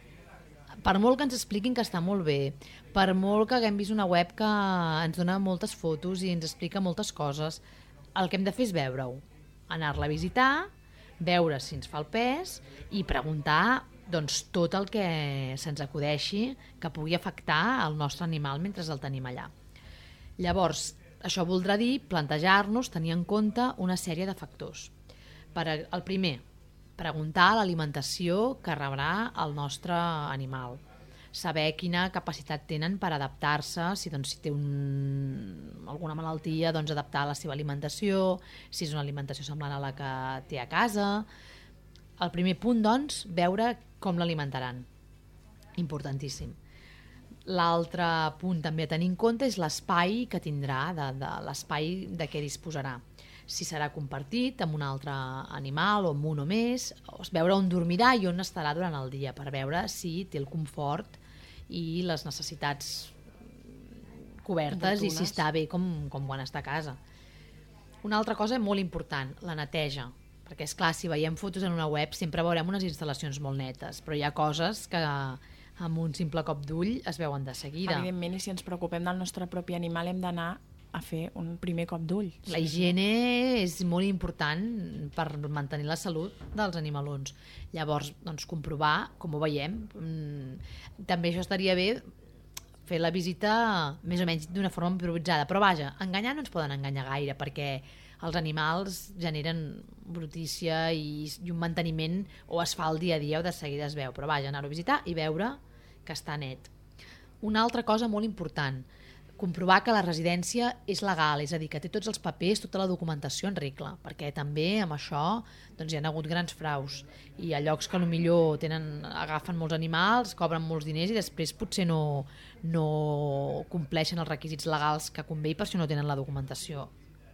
Per molt que ens expliquin que està molt bé, per molt que haguem vist una web que ens dona moltes fotos i ens explica moltes coses, el que hem de fer és veure-ho, anar-la a visitar, veure si ens fa el pes i preguntar doncs, tot el que se'ns acudeixi que pugui afectar el nostre animal mentre el tenim allà. Llavors, això voldrà dir plantejar-nos, tenir en compte una sèrie de factors. Per el primer, preguntar l'alimentació que rebrà el nostre animal. Saber quina capacitat tenen per adaptar-se, si, doncs, si té un, alguna malaltia, doncs adaptar la seva alimentació, si és una alimentació semblant a la que té a casa. El primer punt, doncs, veure com l'alimentaran. Importantíssim. L'altre punt també a tenir en compte és l'espai que tindrà, de, de l'espai de què disposarà. Si serà compartit amb un altre animal o amb un o més, o veure on dormirà i on estarà durant el dia per veure si té el confort i les necessitats cobertes i si està bé com, com quan està a casa. Una altra cosa molt important, la neteja. Perquè, és clar, si veiem fotos en una web sempre veurem unes instal·lacions molt netes, però hi ha coses que amb un simple cop d'ull es veuen de seguida. Evidentment, i si ens preocupem del nostre propi animal hem d'anar a fer un primer cop d'ull. La higiene és molt important per mantenir la salut dels animalons. Llavors, doncs, comprovar, com ho veiem, mm, també això estaria bé fer la visita més o menys d'una forma improvisada. Però vaja, enganyar no ens poden enganyar gaire perquè els animals generen brutícia i, i un manteniment o es fa el dia a dia o de seguida es veu. Però vaja, anar-ho a visitar i veure que està net. Una altra cosa molt important, comprovar que la residència és legal, és a dir, que té tots els papers, tota la documentació en regla, perquè també amb això doncs, hi ha hagut grans fraus i a llocs que millor tenen, agafen molts animals, cobren molts diners i després potser no, no compleixen els requisits legals que convé i per això no tenen la documentació.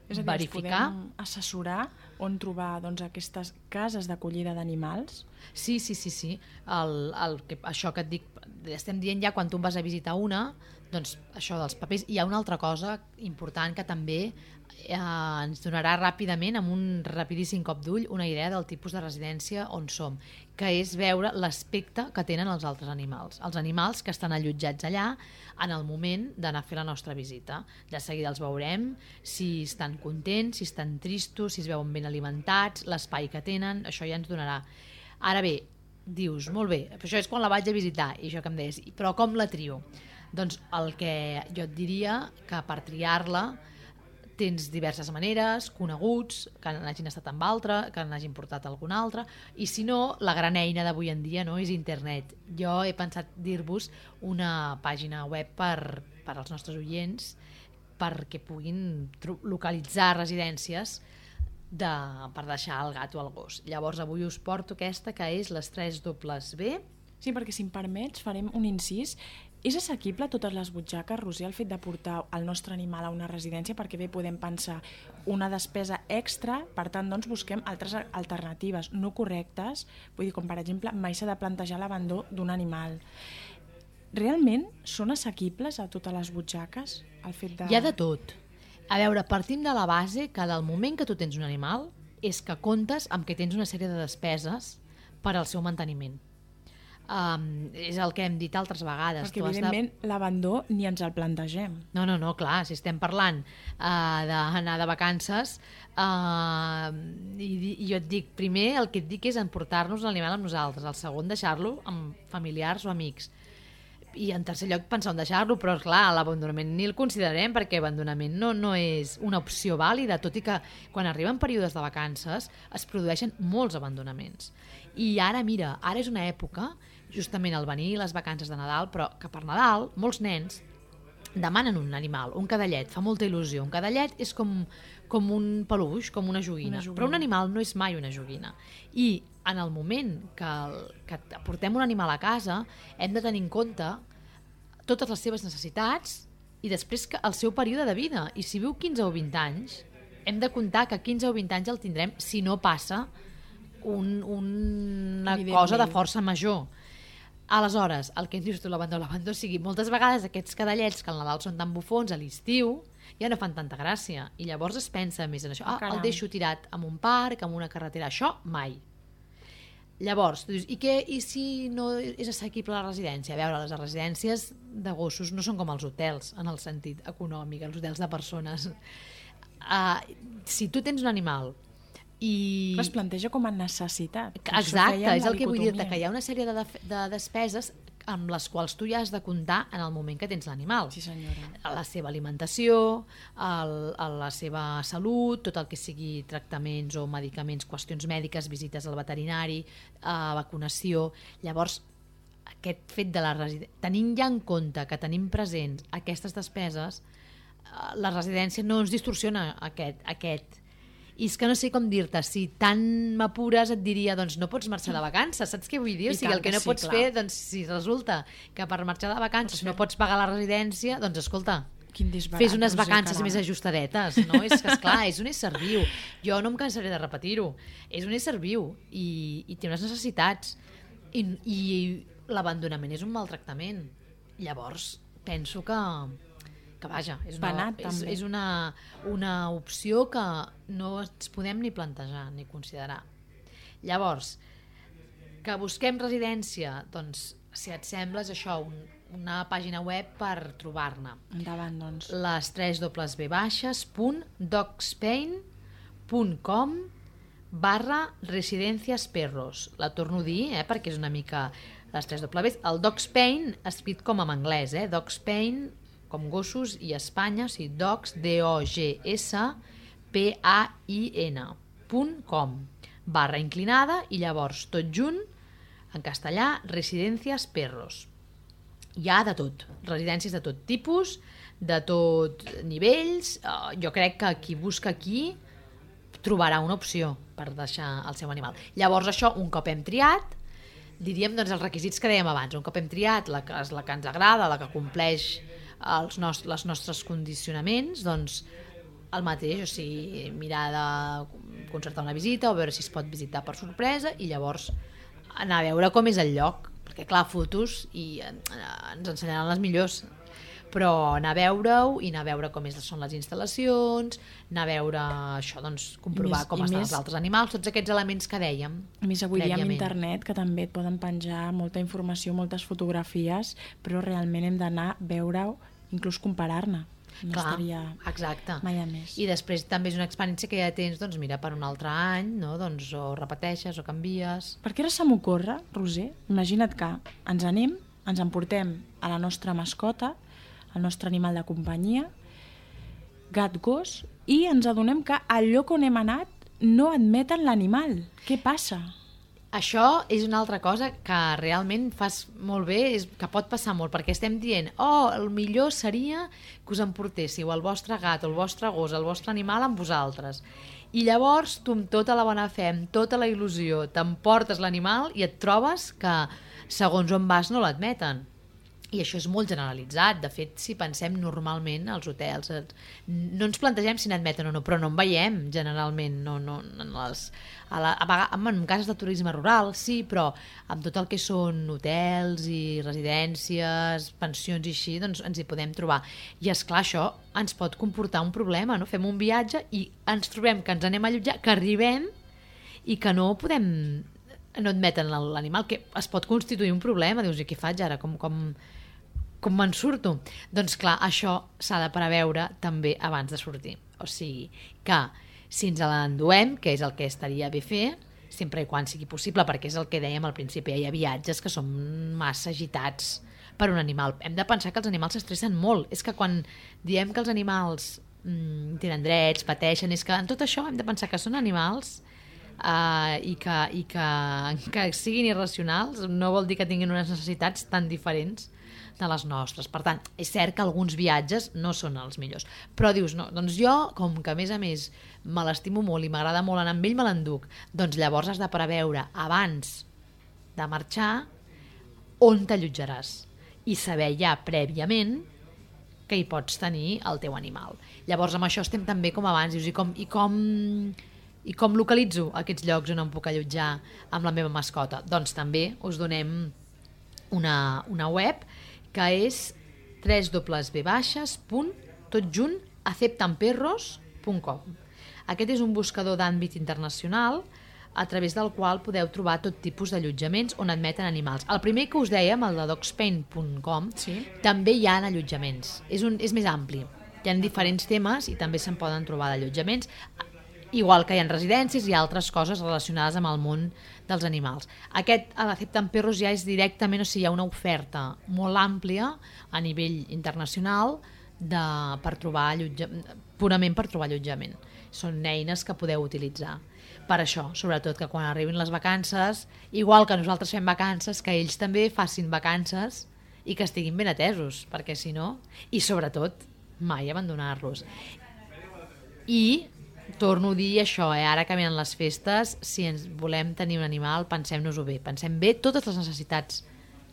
És a dir, verificar podem assessorar on trobar doncs, aquestes cases d'acollida d'animals? Sí, sí, sí, sí. El, el, que, això que et dic, estem dient ja quan tu vas a visitar una, doncs això dels papers. Hi ha una altra cosa important que també eh, ens donarà ràpidament, amb un rapidíssim cop d'ull, una idea del tipus de residència on som, que és veure l'aspecte que tenen els altres animals. Els animals que estan allotjats allà en el moment d'anar a fer la nostra visita. De seguida els veurem, si estan contents, si estan tristos, si es veuen ben alimentats, l'espai que tenen, això ja ens donarà. Ara bé, dius, molt bé, això és quan la vaig a visitar, i això que em deies, però com la trio? Doncs el que jo et diria que per triar-la tens diverses maneres, coneguts, que n'hagin estat amb altre, que n'hagin portat algun altre, i si no, la gran eina d'avui en dia no és internet. Jo he pensat dir-vos una pàgina web per, per als nostres oients perquè puguin localitzar residències de, per deixar el gat o el gos. Llavors avui us porto aquesta que és les 3 dobles B. Sí, perquè si em permets farem un incís. És assequible a totes les butxaques, Roser, el fet de portar el nostre animal a una residència? Perquè bé, podem pensar una despesa extra, per tant, doncs busquem altres alternatives no correctes, vull dir, com per exemple, mai s'ha de plantejar l'abandó d'un animal. Realment són assequibles a totes les butxaques el fet de... Hi ha de tot. A veure, partim de la base que del moment que tu tens un animal és que comptes amb que tens una sèrie de despeses per al seu manteniment. Um, és el que hem dit altres vegades. Perquè, Tu has de- evidentment, l'abandó ni ens el plantegem. No, no, no, clar, si estem parlant uh, d'anar de vacances uh, i, i jo et dic, primer el que et dic és emportar-nos l'animal amb nosaltres, el segon deixar-lo amb familiars o amics i en tercer lloc pensar on deixar-lo, però clar, l'abandonament ni el considerarem perquè abandonament no, no és una opció vàlida, tot i que quan arriben períodes de vacances es produeixen molts abandonaments. I ara, mira, ara és una època, justament al venir les vacances de Nadal, però que per Nadal molts nens demanen un animal, un cadallet, fa molta il·lusió. Un cadallet és com, com un peluix, com una joguina, Una joguina. però un animal no és mai una joguina. I en el moment que, el, que portem un animal a casa hem de tenir en compte totes les seves necessitats i després que el seu període de vida. I si viu 15 o 20 anys, hem de comptar que 15 o 20 anys el tindrem si no passa un, una cosa de força major. Aleshores, el que ens dius tu, l'abandó, l'abandó sigui, moltes vegades aquests cadallets que al Nadal són tan bufons, a l'estiu, ja no fan tanta gràcia. I llavors es pensa més en això. Ah, el Caram. deixo tirat en un parc, en una carretera. Això, mai. Llavors, tu dius, i, què, i si no és assequible la residència? A veure, les residències de gossos no són com els hotels, en el sentit econòmic, els hotels de persones. Uh, si tu tens un animal i... Es planteja com a necessitat. Exacte, és el que vull dir-te, que hi ha una sèrie de, de despeses amb les quals tu ja has de comptar en el moment que tens l'animal. Sí, senyora. La seva alimentació, el, el, la seva salut, tot el que sigui tractaments o medicaments, qüestions mèdiques, visites al veterinari, eh, vacunació... Llavors, aquest fet de la residència... Tenint ja en compte que tenim presents aquestes despeses, eh, la residència no ens distorsiona aquest, aquest, i és que no sé com dir-te, si tant m'apures et diria, doncs no pots marxar de vacances, saps què vull dir? I O sigui, el que no sí, pots clar. fer, doncs si resulta que per marxar de vacances no pots pagar la residència, doncs escolta, Quin fes unes Roser, vacances caram. més ajustadetes, no? És que, esclar, és un ésser viu. Jo no em cansaré de repetir-ho. És un ésser viu i, i té unes necessitats. I, i l'abandonament és un maltractament. Llavors, penso que, que vaja, és una, Penat, és, també. és una, una opció que no ens podem ni plantejar ni considerar. Llavors, que busquem residència, doncs, si et sembla, és això, un, una pàgina web per trobar-ne. Endavant, doncs. Les 3 dobles V baixes punt docspain.com barra residències perros. La torno a dir, eh, perquè és una mica les 3 W. El Docspain, escrit com en anglès, eh? Docspain, com gossos, i Espanya, o sigui, docs, D-O-G-S, P-A-I-N, punt com, barra inclinada, i llavors tot junt, en castellà, residències perros. Hi ha de tot, residències de tot tipus, de tot nivells, uh, jo crec que qui busca aquí trobarà una opció per deixar el seu animal. Llavors això, un cop hem triat, diríem doncs, els requisits que dèiem abans, un cop hem triat la que, és la que ens agrada, la que compleix els nos, les nostres condicionaments, doncs el mateix, o sigui, mirar de concertar una visita o veure si es pot visitar per sorpresa i llavors anar a veure com és el lloc, perquè clar, fotos i eh, ens ensenyaran les millors però anar a veure-ho i anar a veure com és, són les instal·lacions, anar a veure això, doncs, comprovar més- com estan més- els altres animals, tots aquests elements que dèiem. A més, avui dia amb internet, que també et poden penjar molta informació, moltes fotografies, però realment hem d'anar a veure-ho, inclús comparar-ne. No Clar, estaria exacte. mai a més. I després també és una experiència que ja tens, doncs mira, per un altre any, no? doncs, o repeteixes o canvies. Perquè ara se m'ocorre, Roser, imagina't que ens anem, ens emportem a la nostra mascota, el nostre animal de companyia, gat, gos, i ens adonem que al lloc on hem anat no admeten l'animal. Què passa? Això és una altra cosa que realment fas molt bé, és que pot passar molt, perquè estem dient, oh, el millor seria que us emportéssiu el vostre gat, el vostre gos, el vostre animal amb vosaltres. I llavors tu amb tota la bona fe, amb tota la il·lusió, t'emportes l'animal i et trobes que segons on vas no l'admeten. I això és molt generalitzat. De fet, si pensem normalment als hotels, no ens plantegem si n'admeten o no, però no en veiem generalment. No, no, en, les, a la, a vegades, en cases de turisme rural, sí, però amb tot el que són hotels i residències, pensions i així, doncs ens hi podem trobar. I és clar, això ens pot comportar un problema, no? Fem un viatge i ens trobem que ens anem a allotjar, que arribem i que no podem no admeten l'animal, que es pot constituir un problema, dius, i què faig ara? Com, com, com me'n surto? Doncs clar, això s'ha de preveure també abans de sortir. O sigui, que si ens l'enduem, que és el que estaria bé fer, sempre i quan sigui possible, perquè és el que dèiem al principi, hi ha viatges que són massa agitats per un animal. Hem de pensar que els animals s'estressen molt. És que quan diem que els animals mm, tenen drets, pateixen, és que en tot això hem de pensar que són animals uh, i, que, i que, que siguin irracionals no vol dir que tinguin unes necessitats tan diferents de les nostres. Per tant, és cert que alguns viatges no són els millors. Però dius, no, doncs jo, com que a més a més me l'estimo molt i m'agrada molt anar amb ell, me l'enduc. Doncs llavors has de preveure abans de marxar on t'allotjaràs i saber ja prèviament que hi pots tenir el teu animal. Llavors amb això estem també com abans, dius, i com, i com, i com localitzo aquests llocs on em puc allotjar amb la meva mascota? Doncs també us donem una, una web que és www.totjunt.acceptanperros.com Aquest és un buscador d'àmbit internacional a través del qual podeu trobar tot tipus d'allotjaments on admeten animals. El primer que us dèiem, el de dogspain.com, sí. també hi ha allotjaments. És, un, és més ampli. Hi ha diferents temes i també se'n poden trobar d'allotjaments, igual que hi ha residències i altres coses relacionades amb el món dels animals. Aquest, a l'Accepten Perros, ja és directament, o sigui, hi ha una oferta molt àmplia a nivell internacional de, per trobar purament per trobar allotjament. Són eines que podeu utilitzar per això, sobretot que quan arribin les vacances, igual que nosaltres fem vacances, que ells també facin vacances i que estiguin ben atesos, perquè si no, i sobretot, mai abandonar-los. I torno a dir això, eh? ara que les festes, si ens volem tenir un animal, pensem-nos-ho bé, pensem bé totes les necessitats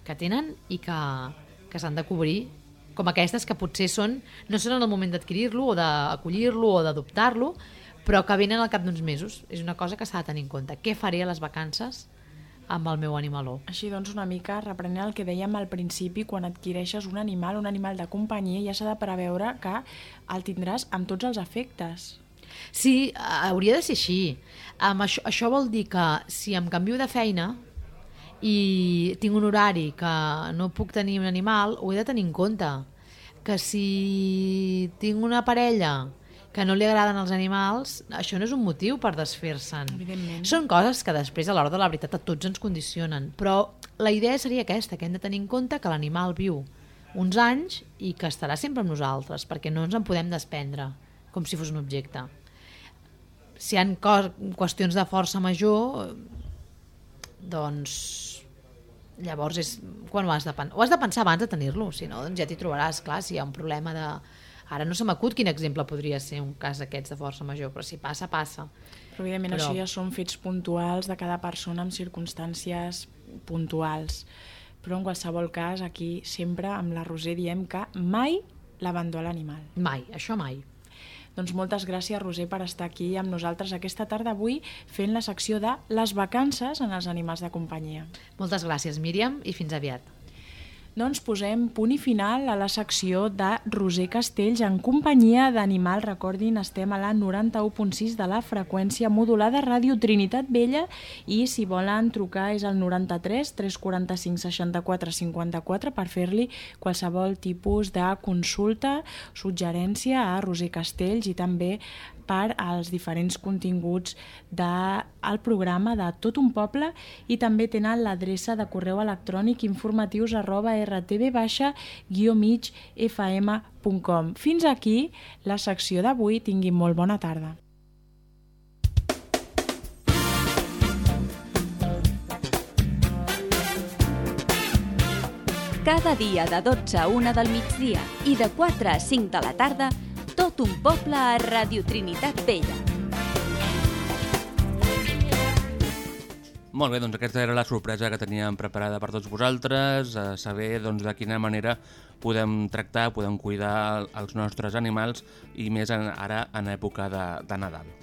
que tenen i que, que s'han de cobrir com aquestes que potser són, no són en el moment d'adquirir-lo o d'acollir-lo o d'adoptar-lo, però que venen al cap d'uns mesos. És una cosa que s'ha de tenir en compte. Què faré a les vacances amb el meu animaló. Així doncs, una mica reprenent el que dèiem al principi, quan adquireixes un animal, un animal de companyia, ja s'ha de preveure que el tindràs amb tots els efectes. Sí, hauria de ser així. Um, això, això vol dir que si em canvio de feina i tinc un horari que no puc tenir un animal, ho he de tenir en compte. Que si tinc una parella que no li agraden els animals, això no és un motiu per desfer-se'n. Són coses que després, a l'hora de la veritat, a tots ens condicionen. Però la idea seria aquesta, que hem de tenir en compte que l'animal viu uns anys i que estarà sempre amb nosaltres, perquè no ens en podem desprendre, com si fos un objecte. Si hi ha qüestions de força major, doncs llavors és quan ho has de pensar. Ho has de pensar abans de tenir-lo, si no, doncs ja t'hi trobaràs, clar, si hi ha un problema de... Ara no se m'acut quin exemple podria ser un cas d'aquests de força major, però si passa, passa. Però evidentment Però- això ja són fets puntuals de cada persona amb circumstàncies puntuals. Però en qualsevol cas, aquí sempre amb la Roser diem que mai l'abandó a l'animal. Mai, això mai. Doncs moltes gràcies, Roser, per estar aquí amb nosaltres aquesta tarda avui fent la secció de les vacances en els animals de companyia. Moltes gràcies, Míriam, i fins aviat. Doncs posem punt i final a la secció de Roser Castells en companyia d'Animal. Recordin, estem a la 91.6 de la freqüència modulada Ràdio Trinitat Vella i si volen trucar és al 93 345 64 54 per fer-li qualsevol tipus de consulta, suggerència a Roser Castells i també per als diferents continguts del programa de Tot un Poble i també tenen l'adreça de correu electrònic informatius arroba rtv-migfm.com. Fins aquí la secció d'avui. Tinguin molt bona tarda. Cada dia de 12 a 1 del migdia i de 4 a 5 de la tarda, tot un poble a Radio Trinitat Vella. Molt bé, doncs aquesta era la sorpresa que teníem preparada per tots vosaltres, a saber doncs, de quina manera podem tractar, podem cuidar els nostres animals i més en, ara en època de, de Nadal.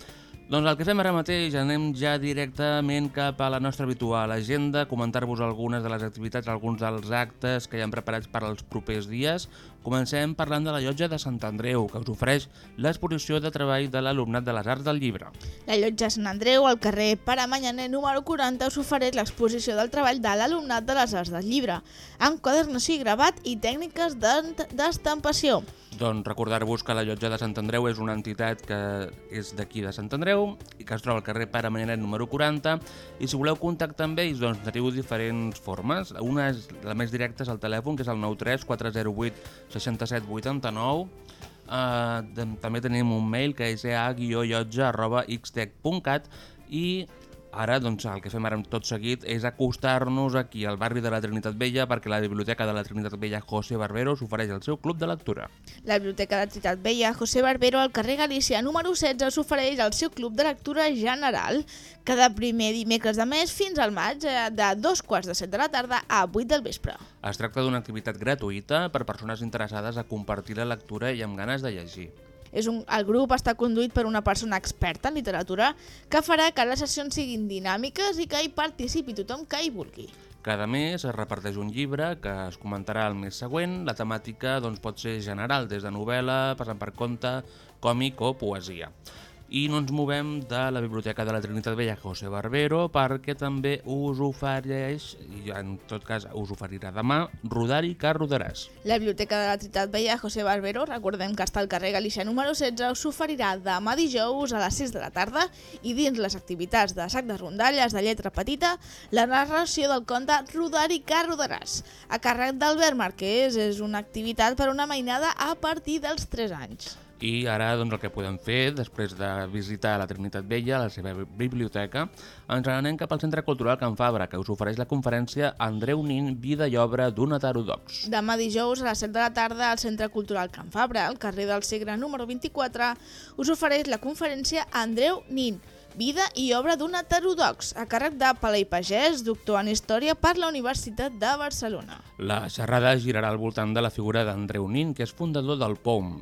Doncs el que fem ara mateix, anem ja directament cap a la nostra habitual agenda, comentar-vos algunes de les activitats, alguns dels actes que hi han preparats per als propers dies. Comencem parlant de la llotja de Sant Andreu, que us ofereix l'exposició de treball de l'alumnat de les Arts del Llibre. La llotja Sant Andreu, al carrer Pare Manyaner número 40, us ofereix l'exposició del treball de l'alumnat de les Arts del Llibre, amb quadernació i gravat i tècniques d'estampació. Doncs recordar-vos que la llotja de Sant Andreu és una entitat que és d'aquí de Sant Andreu i que es troba al carrer Pare Manyanet número 40 i si voleu contactar amb ells doncs teniu diferents formes. Una és la més directa és el telèfon que és el 93 408 67 89 Uh, també tenim un mail que és ea-llotja arroba xtec.cat i ara doncs, el que fem ara tot seguit és acostar-nos aquí al barri de la Trinitat Vella perquè la Biblioteca de la Trinitat Vella José Barbero s'ofereix el seu club de lectura. La Biblioteca de Trinitat Vella, José Barbero, al carrer Galícia número 16, s'ofereix el seu club de lectura general cada primer dimecres de mes fins al maig eh, de dos quarts de set de la tarda a 8 del vespre. Es tracta d'una activitat gratuïta per persones interessades a compartir la lectura i amb ganes de llegir. És un, el grup està conduït per una persona experta en literatura que farà que les sessions siguin dinàmiques i que hi participi tothom que hi vulgui. Cada mes es reparteix un llibre que es comentarà el mes següent. La temàtica doncs, pot ser general, des de novel·la, passant per conte, còmic o poesia. I no ens movem de la Biblioteca de la Trinitat Vella José Barbero perquè també us ofereix, i en tot cas us oferirà demà, Rodar i que rodaràs. La Biblioteca de la Trinitat Vella José Barbero, recordem que està al carrer Galícia número 16, us oferirà demà dijous a les 6 de la tarda i dins les activitats de sac de rondalles de lletra petita, la narració del conte Rodar i que rodaràs. A càrrec d'Albert Marquès és una activitat per una mainada a partir dels 3 anys. I ara doncs, el que podem fer, després de visitar la Trinitat Vella, la seva bi- biblioteca, ens anem cap al Centre Cultural Can Fabra, que us ofereix la conferència Andreu Nin, vida i obra d'un heterodox. Demà dijous a les 7 de la tarda al Centre Cultural Can Fabra, al carrer del Segre número 24, us ofereix la conferència Andreu Nin, vida i obra d'un heterodox, a càrrec de Palai Pagès, doctor en Història per la Universitat de Barcelona. La xerrada girarà al voltant de la figura d'Andreu Nin, que és fundador del POM,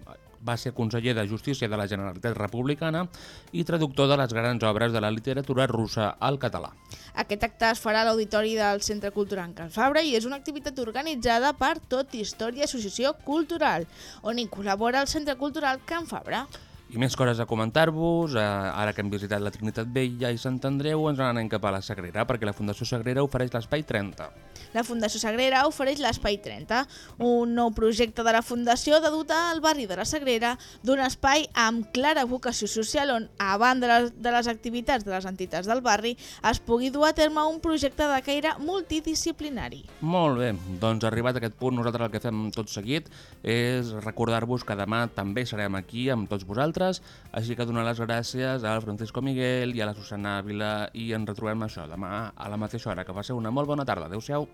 Va ser conseller de Justícia de la Generalitat Republicana i traductor de les grans obres de la literatura russa al català. Aquest acte es farà a l'Auditori del Centre Cultural Can Fabra i és una activitat organitzada per Tot Història Associació Cultural, on hi col·labora el Centre Cultural Can Fabra. I més coses a comentar-vos, eh, ara que hem visitat la Trinitat Vella i Sant Andreu, ens n'anem cap a la Sagrera, perquè la Fundació Sagrera ofereix l'Espai 30. La Fundació Sagrera ofereix l'Espai 30, un nou projecte de la Fundació de dotar el barri de la Sagrera d'un espai amb clara vocació social on, a banda de les activitats de les entitats del barri, es pugui dur a terme un projecte de caire multidisciplinari. Molt bé, doncs arribat a aquest punt, nosaltres el que fem tot seguit és recordar-vos que demà també serem aquí amb tots vosaltres, així que donar les gràcies al Francisco Miguel i a la Susana Ávila i ens retrobem això demà a la mateixa hora. Que passeu una molt bona tarda. Adéu-siau.